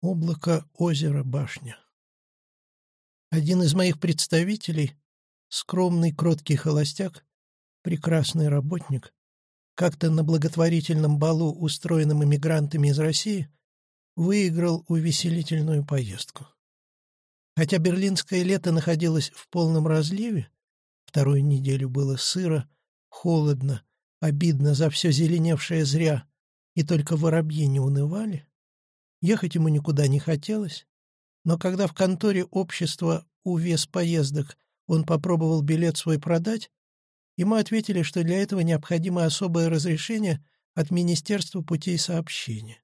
Облако, озеро, башня. Один из моих представителей, скромный, кроткий холостяк, прекрасный работник, как-то на благотворительном балу, устроенном иммигрантами из России, выиграл увеселительную поездку. Хотя берлинское лето находилось в полном разливе, вторую неделю было сыро, холодно, обидно за все зеленевшее зря, и только воробьи не унывали, Ехать ему никуда не хотелось, но когда в конторе общества «Увес поездок» он попробовал билет свой продать, ему ответили, что для этого необходимо особое разрешение от Министерства путей сообщения.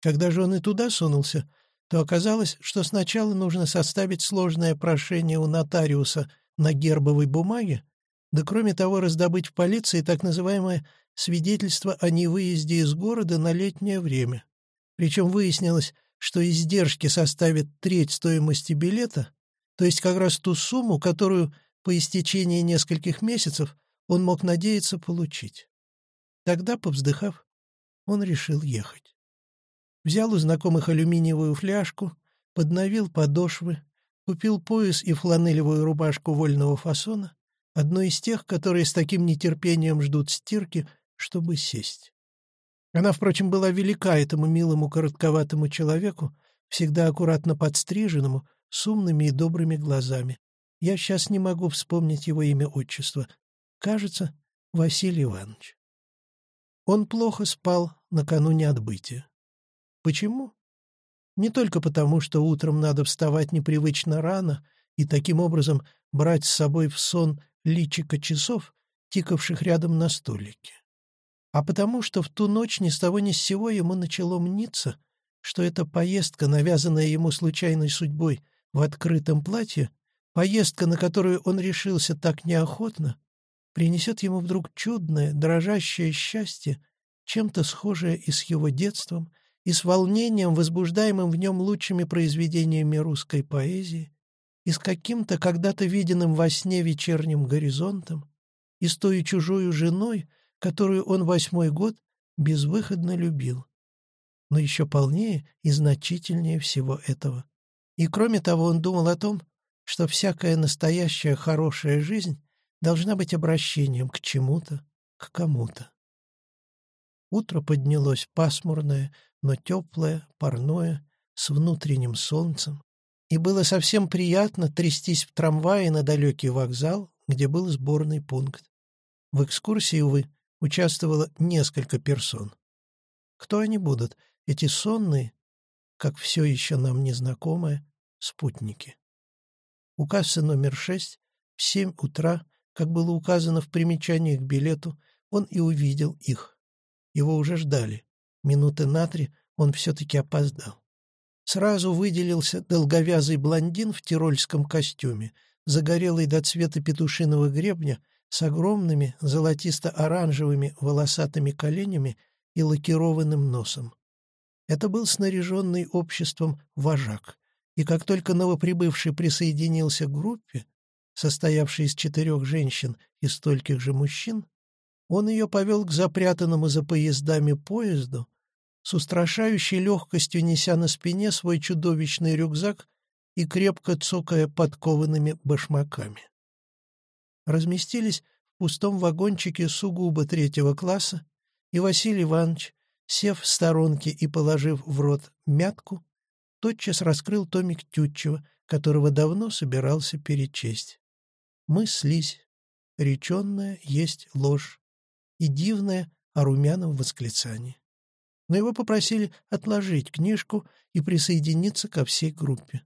Когда же он и туда сунулся, то оказалось, что сначала нужно составить сложное прошение у нотариуса на гербовой бумаге, да кроме того раздобыть в полиции так называемое свидетельство о невыезде из города на летнее время. Причем выяснилось, что издержки составят треть стоимости билета, то есть как раз ту сумму, которую по истечении нескольких месяцев он мог надеяться получить. Тогда, повздыхав, он решил ехать. Взял у знакомых алюминиевую фляжку, подновил подошвы, купил пояс и фланелевую рубашку вольного фасона, одну из тех, которые с таким нетерпением ждут стирки, чтобы сесть. Она, впрочем, была велика этому милому коротковатому человеку, всегда аккуратно подстриженному, с умными и добрыми глазами. Я сейчас не могу вспомнить его имя-отчество. Кажется, Василий Иванович. Он плохо спал накануне отбытия. Почему? Не только потому, что утром надо вставать непривычно рано и таким образом брать с собой в сон личико часов, тикавших рядом на столике а потому что в ту ночь ни с того ни с сего ему начало мниться, что эта поездка, навязанная ему случайной судьбой в открытом платье, поездка, на которую он решился так неохотно, принесет ему вдруг чудное, дрожащее счастье, чем-то схожее и с его детством, и с волнением, возбуждаемым в нем лучшими произведениями русской поэзии, и с каким-то когда-то виденным во сне вечерним горизонтом, и с той чужою женой, которую он восьмой год безвыходно любил. Но еще полнее и значительнее всего этого. И кроме того, он думал о том, что всякая настоящая хорошая жизнь должна быть обращением к чему-то, к кому-то. Утро поднялось пасмурное, но теплое, парное, с внутренним солнцем, и было совсем приятно трястись в трамвае на далекий вокзал, где был сборный пункт. В экскурсии, увы, участвовало несколько персон. Кто они будут, эти сонные, как все еще нам незнакомые, спутники? У кассы номер шесть в семь утра, как было указано в примечании к билету, он и увидел их. Его уже ждали. Минуты на три он все-таки опоздал. Сразу выделился долговязый блондин в тирольском костюме, загорелый до цвета петушиного гребня с огромными золотисто-оранжевыми волосатыми коленями и лакированным носом. Это был снаряженный обществом вожак, и как только новоприбывший присоединился к группе, состоявшей из четырех женщин и стольких же мужчин, он ее повел к запрятанному за поездами поезду, с устрашающей легкостью неся на спине свой чудовищный рюкзак и крепко цокая подкованными башмаками разместились в пустом вагончике сугубо третьего класса, и Василий Иванович, сев в сторонке и положив в рот мятку, тотчас раскрыл томик Тютчева, которого давно собирался перечесть. Мы слизь, реченная есть ложь, и дивное о румяном восклицании. Но его попросили отложить книжку и присоединиться ко всей группе.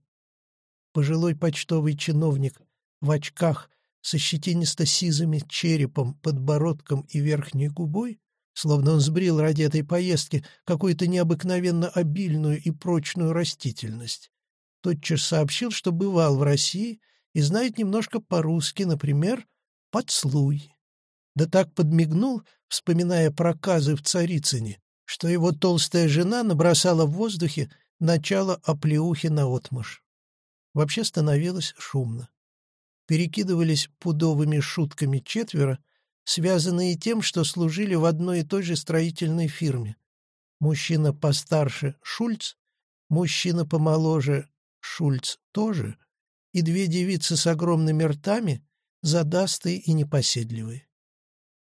Пожилой почтовый чиновник в очках со щетинисто-сизыми черепом, подбородком и верхней губой, словно он сбрил ради этой поездки какую-то необыкновенно обильную и прочную растительность. Тотчас сообщил, что бывал в России и знает немножко по-русски, например, «подслуй». Да так подмигнул, вспоминая проказы в Царицыне, что его толстая жена набросала в воздухе начало оплеухи наотмашь. Вообще становилось шумно перекидывались пудовыми шутками четверо, связанные тем, что служили в одной и той же строительной фирме. Мужчина постарше — Шульц, мужчина помоложе, Шульц тоже, и две девицы с огромными ртами, задастые и непоседливые.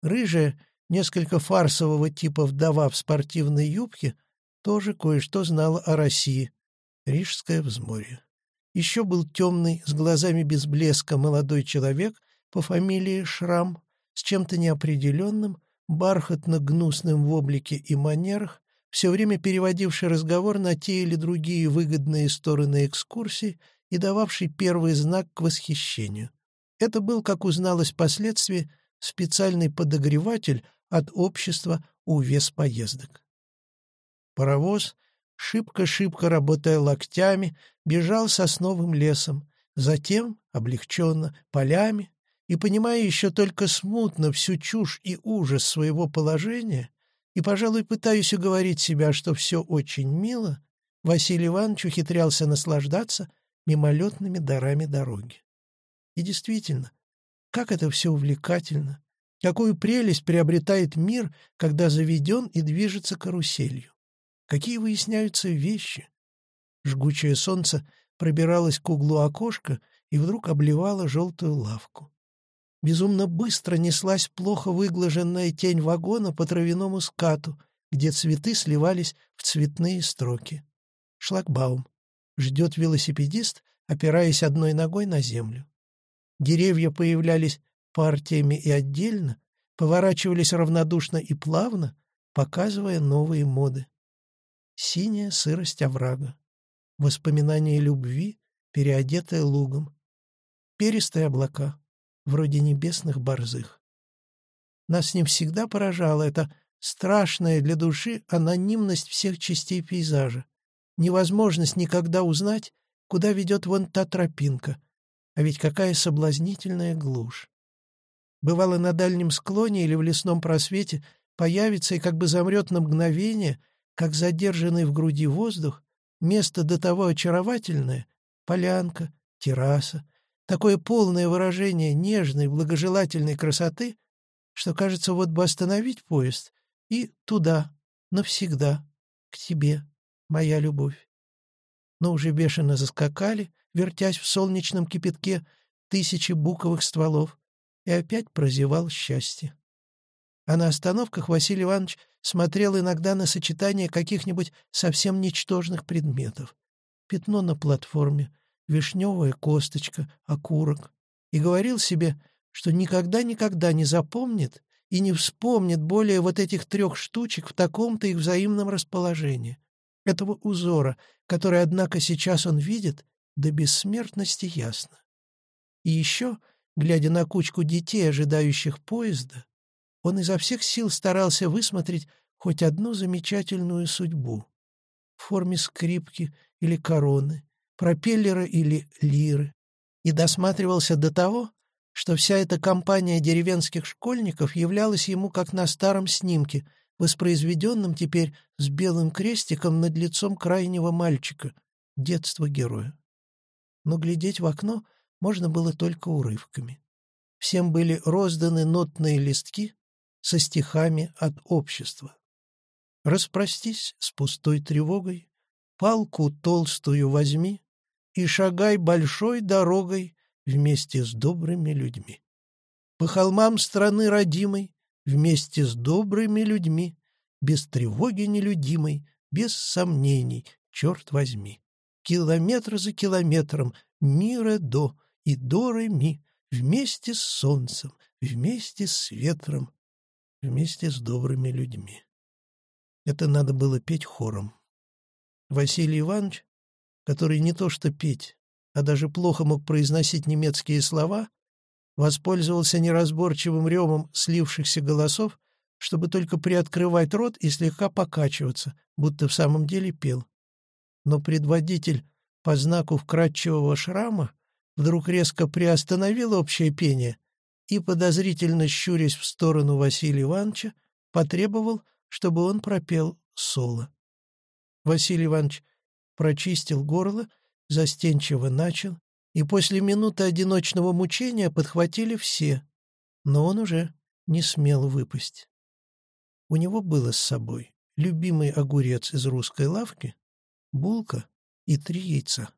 Рыжая, несколько фарсового типа вдова в спортивной юбке, тоже кое-что знала о России. Рижское взморье. Еще был темный, с глазами без блеска молодой человек по фамилии Шрам, с чем-то неопределенным, бархатно-гнусным в облике и манерах, все время переводивший разговор на те или другие выгодные стороны экскурсии и дававший первый знак к восхищению. Это был, как узналось впоследствии, специальный подогреватель от общества увес поездок. Паровоз, шибко-шибко работая локтями, бежал сосновым лесом, затем, облегченно, полями, и, понимая еще только смутно всю чушь и ужас своего положения, и, пожалуй, пытаясь уговорить себя, что все очень мило, Василий Иванович ухитрялся наслаждаться мимолетными дарами дороги. И действительно, как это все увлекательно, какую прелесть приобретает мир, когда заведен и движется каруселью. Какие выясняются вещи. Жгучее солнце пробиралось к углу окошка и вдруг обливало желтую лавку. Безумно быстро неслась плохо выглаженная тень вагона по травяному скату, где цветы сливались в цветные строки. Шлагбаум. Ждет велосипедист, опираясь одной ногой на землю. Деревья появлялись партиями и отдельно, поворачивались равнодушно и плавно, показывая новые моды. Синяя сырость оврага. Воспоминания любви, переодетые лугом. Перистые облака вроде небесных борзых. Нас не всегда поражала эта страшная для души анонимность всех частей пейзажа, невозможность никогда узнать, куда ведет вон та тропинка, а ведь какая соблазнительная глушь. Бывало, на дальнем склоне или в лесном просвете появится и как бы замрет на мгновение, как задержанный в груди воздух, место до того очаровательное — полянка, терраса, такое полное выражение нежной, благожелательной красоты, что кажется, вот бы остановить поезд и туда, навсегда, к тебе, моя любовь. Но уже бешено заскакали, вертясь в солнечном кипятке, тысячи буковых стволов, и опять прозевал счастье. А на остановках Василий Иванович смотрел иногда на сочетание каких-нибудь совсем ничтожных предметов. Пятно на платформе, вишневая косточка, окурок, и говорил себе, что никогда-никогда не запомнит и не вспомнит более вот этих трех штучек в таком-то их взаимном расположении, этого узора, который, однако, сейчас он видит до бессмертности ясно. И еще, глядя на кучку детей, ожидающих поезда, он изо всех сил старался высмотреть хоть одну замечательную судьбу в форме скрипки или короны, пропеллера или лиры, и досматривался до того, что вся эта компания деревенских школьников являлась ему как на старом снимке, воспроизведенном теперь с белым крестиком над лицом крайнего мальчика, детства героя. Но глядеть в окно можно было только урывками. Всем были розданы нотные листки со стихами от общества. «Распростись с пустой тревогой, палку толстую возьми, и шагай большой дорогой вместе с добрыми людьми. По холмам страны родимой вместе с добрыми людьми, без тревоги нелюдимой, без сомнений, черт возьми. Километр за километром, мира до и до ми, вместе с солнцем, вместе с ветром, вместе с добрыми людьми. Это надо было петь хором. Василий Иванович который не то что петь, а даже плохо мог произносить немецкие слова, воспользовался неразборчивым ревом слившихся голосов, чтобы только приоткрывать рот и слегка покачиваться, будто в самом деле пел. Но предводитель по знаку вкрадчивого шрама вдруг резко приостановил общее пение и, подозрительно щурясь в сторону Василия Ивановича, потребовал, чтобы он пропел соло. Василий Иванович прочистил горло, застенчиво начал, и после минуты одиночного мучения подхватили все, но он уже не смел выпасть. У него было с собой любимый огурец из русской лавки, булка и три яйца.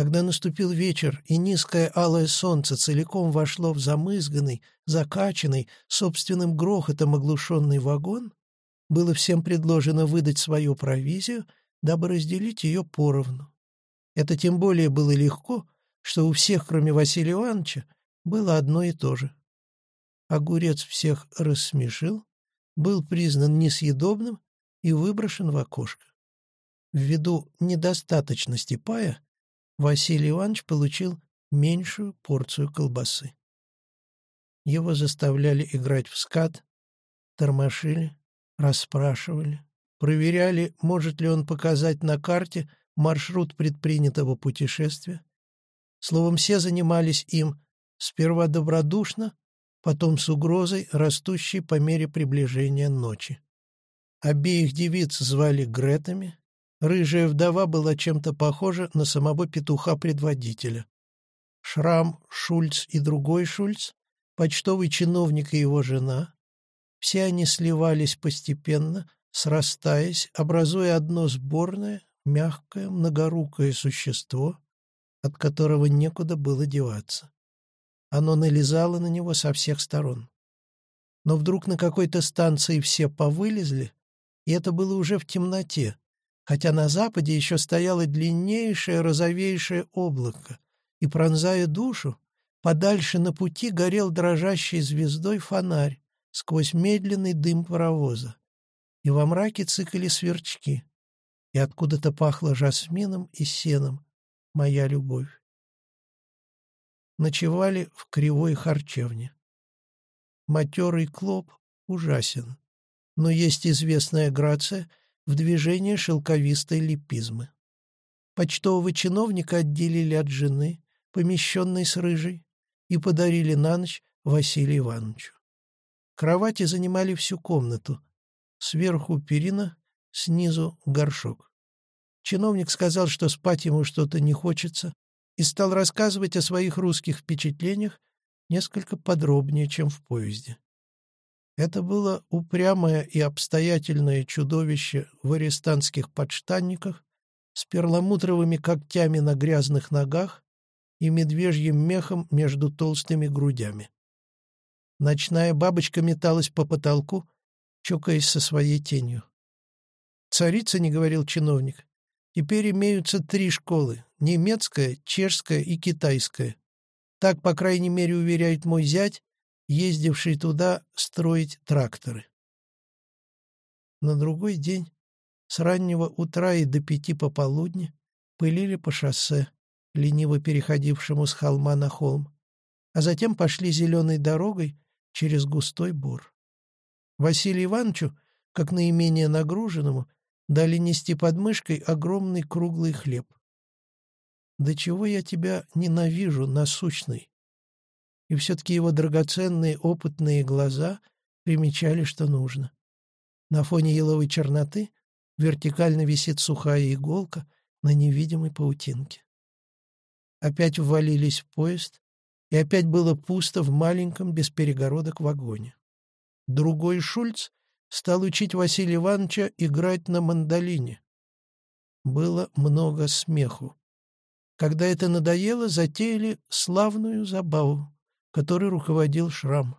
Когда наступил вечер, и низкое алое солнце целиком вошло в замызганный, закачанный, собственным грохотом оглушенный вагон, было всем предложено выдать свою провизию, дабы разделить ее поровну. Это тем более было легко, что у всех, кроме Василия Ивановича, было одно и то же. Огурец всех рассмешил, был признан несъедобным и выброшен в окошко. Ввиду недостаточности пая Василий Иванович получил меньшую порцию колбасы. Его заставляли играть в скат, тормошили, расспрашивали, проверяли, может ли он показать на карте маршрут предпринятого путешествия. Словом, все занимались им сперва добродушно, потом с угрозой, растущей по мере приближения ночи. Обеих девиц звали Гретами. Рыжая вдова была чем-то похожа на самого петуха-предводителя. Шрам, Шульц и другой Шульц, почтовый чиновник и его жена, все они сливались постепенно, срастаясь, образуя одно сборное, мягкое, многорукое существо, от которого некуда было деваться. Оно налезало на него со всех сторон. Но вдруг на какой-то станции все повылезли, и это было уже в темноте, хотя на западе еще стояло длиннейшее розовейшее облако, и, пронзая душу, подальше на пути горел дрожащей звездой фонарь сквозь медленный дым паровоза. И во мраке цикали сверчки, и откуда-то пахло жасмином и сеном, моя любовь ночевали в кривой харчевне. Матерый клоп ужасен, но есть известная грация в движении шелковистой липизмы. Почтового чиновника отделили от жены, помещенной с рыжей, и подарили на ночь Василию Ивановичу. Кровати занимали всю комнату. Сверху перина, снизу горшок. Чиновник сказал, что спать ему что-то не хочется, и стал рассказывать о своих русских впечатлениях несколько подробнее, чем в поезде. Это было упрямое и обстоятельное чудовище в арестантских подштанниках с перламутровыми когтями на грязных ногах и медвежьим мехом между толстыми грудями. Ночная бабочка металась по потолку, чокаясь со своей тенью. «Царица, — не говорил чиновник, Теперь имеются три школы — немецкая, чешская и китайская. Так, по крайней мере, уверяет мой зять, ездивший туда строить тракторы. На другой день, с раннего утра и до пяти пополудни, пылили по шоссе, лениво переходившему с холма на холм, а затем пошли зеленой дорогой через густой бор. Василию Ивановичу, как наименее нагруженному, дали нести под мышкой огромный круглый хлеб. «Да чего я тебя ненавижу, насущный?» И все-таки его драгоценные опытные глаза примечали, что нужно. На фоне еловой черноты вертикально висит сухая иголка на невидимой паутинке. Опять ввалились в поезд, и опять было пусто в маленьком без перегородок вагоне. Другой Шульц стал учить Василия Ивановича играть на мандолине. Было много смеху. Когда это надоело, затеяли славную забаву, которой руководил Шрам.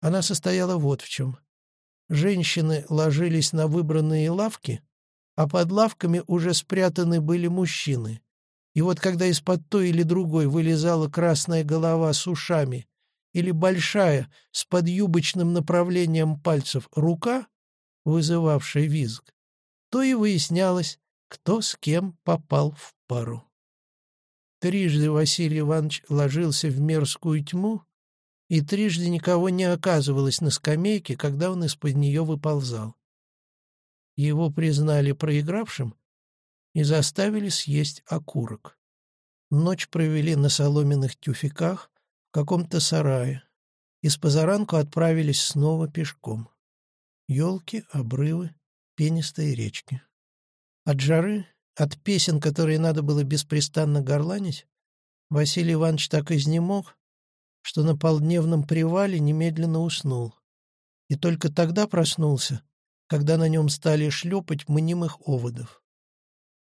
Она состояла вот в чем. Женщины ложились на выбранные лавки, а под лавками уже спрятаны были мужчины. И вот когда из-под той или другой вылезала красная голова с ушами или большая, с подюбочным направлением пальцев рука, вызывавшая визг, то и выяснялось, кто с кем попал в пару. Трижды Василий Иванович ложился в мерзкую тьму, и трижды никого не оказывалось на скамейке, когда он из-под нее выползал. Его признали проигравшим и заставили съесть окурок. Ночь провели на соломенных тюфяках, каком-то сарае, и с позаранку отправились снова пешком. Елки, обрывы, пенистые речки. От жары, от песен, которые надо было беспрестанно горланить, Василий Иванович так изнемог, что на полдневном привале немедленно уснул. И только тогда проснулся, когда на нем стали шлепать мнимых оводов.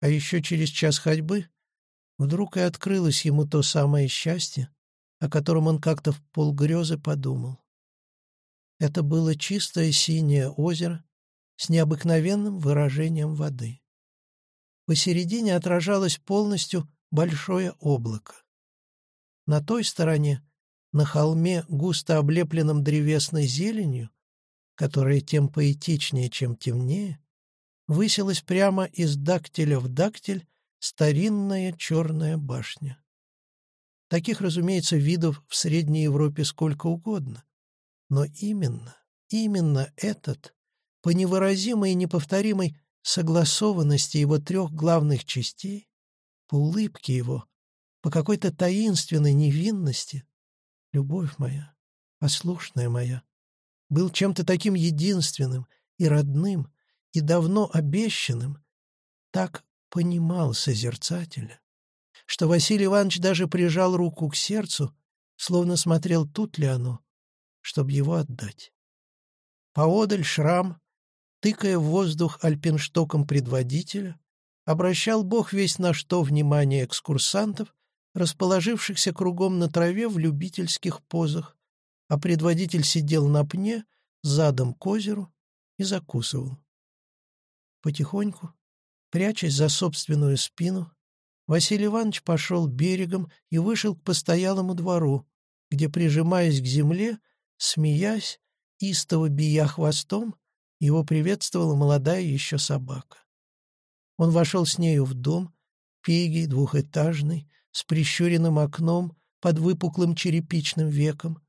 А еще через час ходьбы вдруг и открылось ему то самое счастье, о котором он как-то в полгрезы подумал. Это было чистое синее озеро с необыкновенным выражением воды. Посередине отражалось полностью большое облако. На той стороне, на холме, густо облепленном древесной зеленью, которая тем поэтичнее, чем темнее, высилась прямо из дактиля в дактиль старинная черная башня. Таких, разумеется, видов в Средней Европе сколько угодно. Но именно, именно этот, по невыразимой и неповторимой согласованности его трех главных частей, по улыбке его, по какой-то таинственной невинности, любовь моя, послушная моя, был чем-то таким единственным и родным, и давно обещанным, так понимал созерцателя, что Василий Иванович даже прижал руку к сердцу, словно смотрел, тут ли оно, чтобы его отдать. Поодаль шрам, тыкая в воздух альпинштоком предводителя, обращал бог весь на что внимание экскурсантов, расположившихся кругом на траве в любительских позах, а предводитель сидел на пне, задом к озеру и закусывал. Потихоньку, прячась за собственную спину, Василий Иванович пошел берегом и вышел к постоялому двору, где, прижимаясь к земле, смеясь, истово бия хвостом, его приветствовала молодая еще собака. Он вошел с нею в дом, пегий, двухэтажный, с прищуренным окном под выпуклым черепичным веком,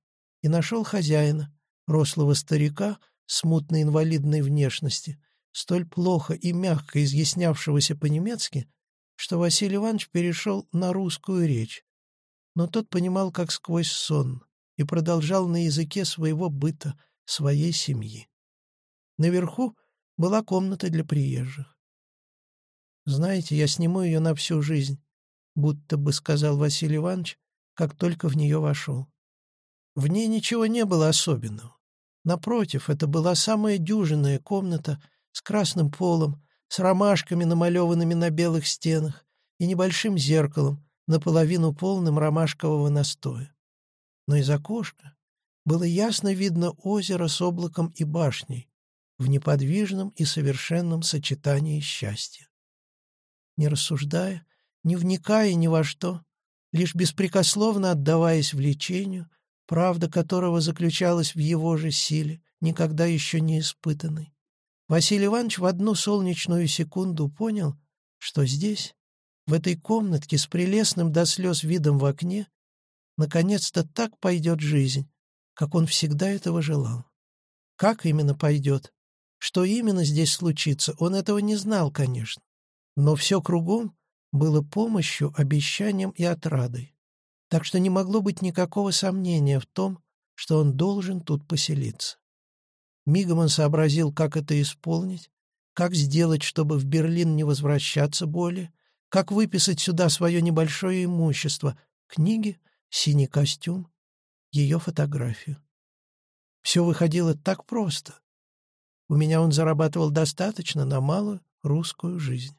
и нашел хозяина, рослого старика, смутной инвалидной внешности, столь плохо и мягко изъяснявшегося по-немецки, что Василий Иванович перешел на русскую речь, но тот понимал как сквозь сон и продолжал на языке своего быта, своей семьи. Наверху была комната для приезжих. «Знаете, я сниму ее на всю жизнь», — будто бы сказал Василий Иванович, как только в нее вошел. В ней ничего не было особенного. Напротив, это была самая дюжинная комната с красным полом, с ромашками, намалеванными на белых стенах, и небольшим зеркалом, наполовину полным ромашкового настоя. Но из окошка было ясно видно озеро с облаком и башней в неподвижном и совершенном сочетании счастья. Не рассуждая, не вникая ни во что, лишь беспрекословно отдаваясь влечению, правда которого заключалась в его же силе, никогда еще не испытанной. Василий Иванович в одну солнечную секунду понял, что здесь, в этой комнатке с прелестным до слез видом в окне, наконец-то так пойдет жизнь, как он всегда этого желал. Как именно пойдет? Что именно здесь случится, он этого не знал, конечно. Но все кругом было помощью, обещанием и отрадой так что не могло быть никакого сомнения в том, что он должен тут поселиться. Мигом он сообразил, как это исполнить, как сделать, чтобы в Берлин не возвращаться более, как выписать сюда свое небольшое имущество, книги, синий костюм, ее фотографию. Все выходило так просто. У меня он зарабатывал достаточно на малую русскую жизнь.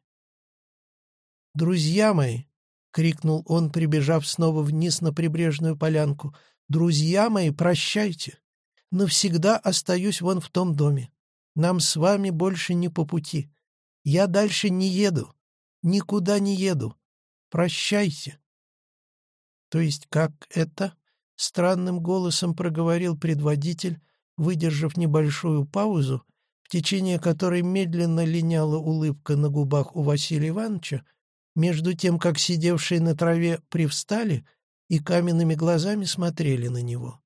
«Друзья мои», — крикнул он, прибежав снова вниз на прибрежную полянку. «Друзья мои, прощайте! Навсегда остаюсь вон в том доме. Нам с вами больше не по пути. Я дальше не еду. Никуда не еду. Прощайте!» «То есть как это?» — странным голосом проговорил предводитель, выдержав небольшую паузу, течение которой медленно линяла улыбка на губах у Василия Ивановича, между тем, как сидевшие на траве привстали и каменными глазами смотрели на него.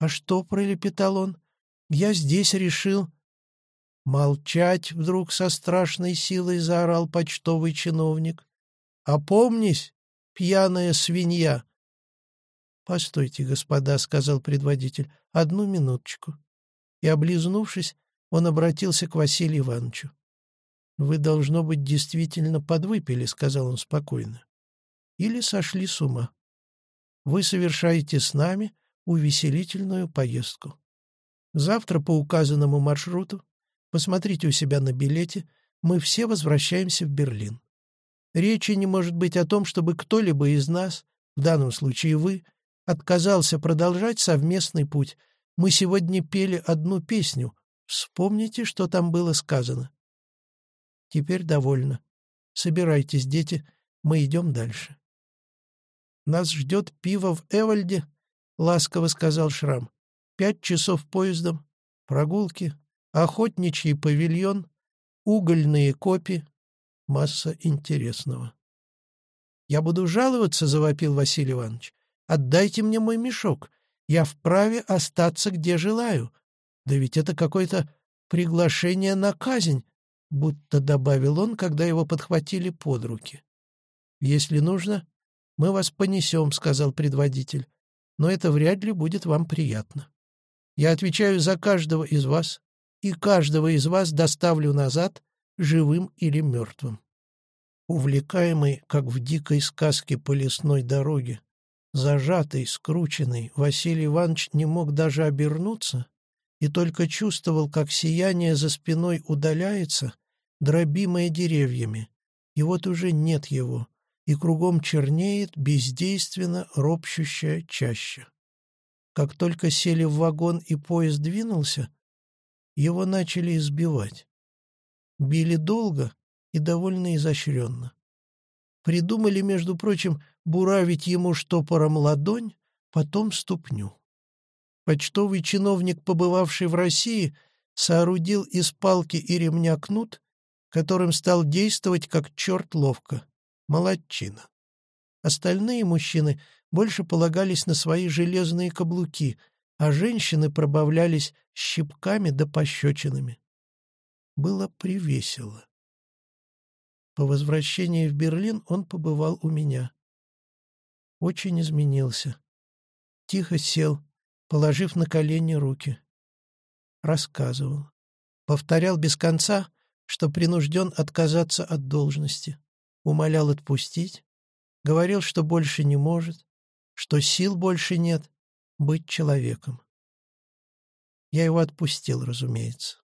«А что?» — пролепетал он. «Я здесь решил...» «Молчать!» — вдруг со страшной силой заорал почтовый чиновник. «Опомнись, пьяная свинья!» «Постойте, господа», — сказал предводитель, — «одну минуточку». И, облизнувшись, он обратился к Василию Ивановичу. «Вы, должно быть, действительно подвыпили», — сказал он спокойно. «Или сошли с ума. Вы совершаете с нами увеселительную поездку. Завтра по указанному маршруту, посмотрите у себя на билете, мы все возвращаемся в Берлин. Речи не может быть о том, чтобы кто-либо из нас, в данном случае вы, отказался продолжать совместный путь. Мы сегодня пели одну песню. Вспомните, что там было сказано. Теперь довольно. Собирайтесь, дети, мы идем дальше. Нас ждет пиво в Эвальде, — ласково сказал Шрам. Пять часов поездом, прогулки, охотничий павильон, угольные копи, масса интересного. «Я буду жаловаться», — завопил Василий Иванович. «Отдайте мне мой мешок. Я вправе остаться, где желаю. Да ведь это какое-то приглашение на казнь», — будто добавил он, когда его подхватили под руки. «Если нужно, мы вас понесем», — сказал предводитель. «Но это вряд ли будет вам приятно. Я отвечаю за каждого из вас, и каждого из вас доставлю назад, живым или мертвым. Увлекаемый, как в дикой сказке по лесной дороге, зажатый, скрученный, Василий Иванович не мог даже обернуться и только чувствовал, как сияние за спиной удаляется, дробимое деревьями, и вот уже нет его, и кругом чернеет бездейственно ропщущая чаща. Как только сели в вагон и поезд двинулся, его начали избивать. Били долго и довольно изощренно. Придумали, между прочим, буравить ему штопором ладонь, потом ступню. Почтовый чиновник, побывавший в России, соорудил из палки и ремня кнут, которым стал действовать как черт ловко. Молодчина. Остальные мужчины больше полагались на свои железные каблуки, а женщины пробавлялись щипками да пощечинами было привесело. По возвращении в Берлин он побывал у меня. Очень изменился. Тихо сел, положив на колени руки. Рассказывал. Повторял без конца, что принужден отказаться от должности. Умолял отпустить. Говорил, что больше не может, что сил больше нет быть человеком. Я его отпустил, разумеется.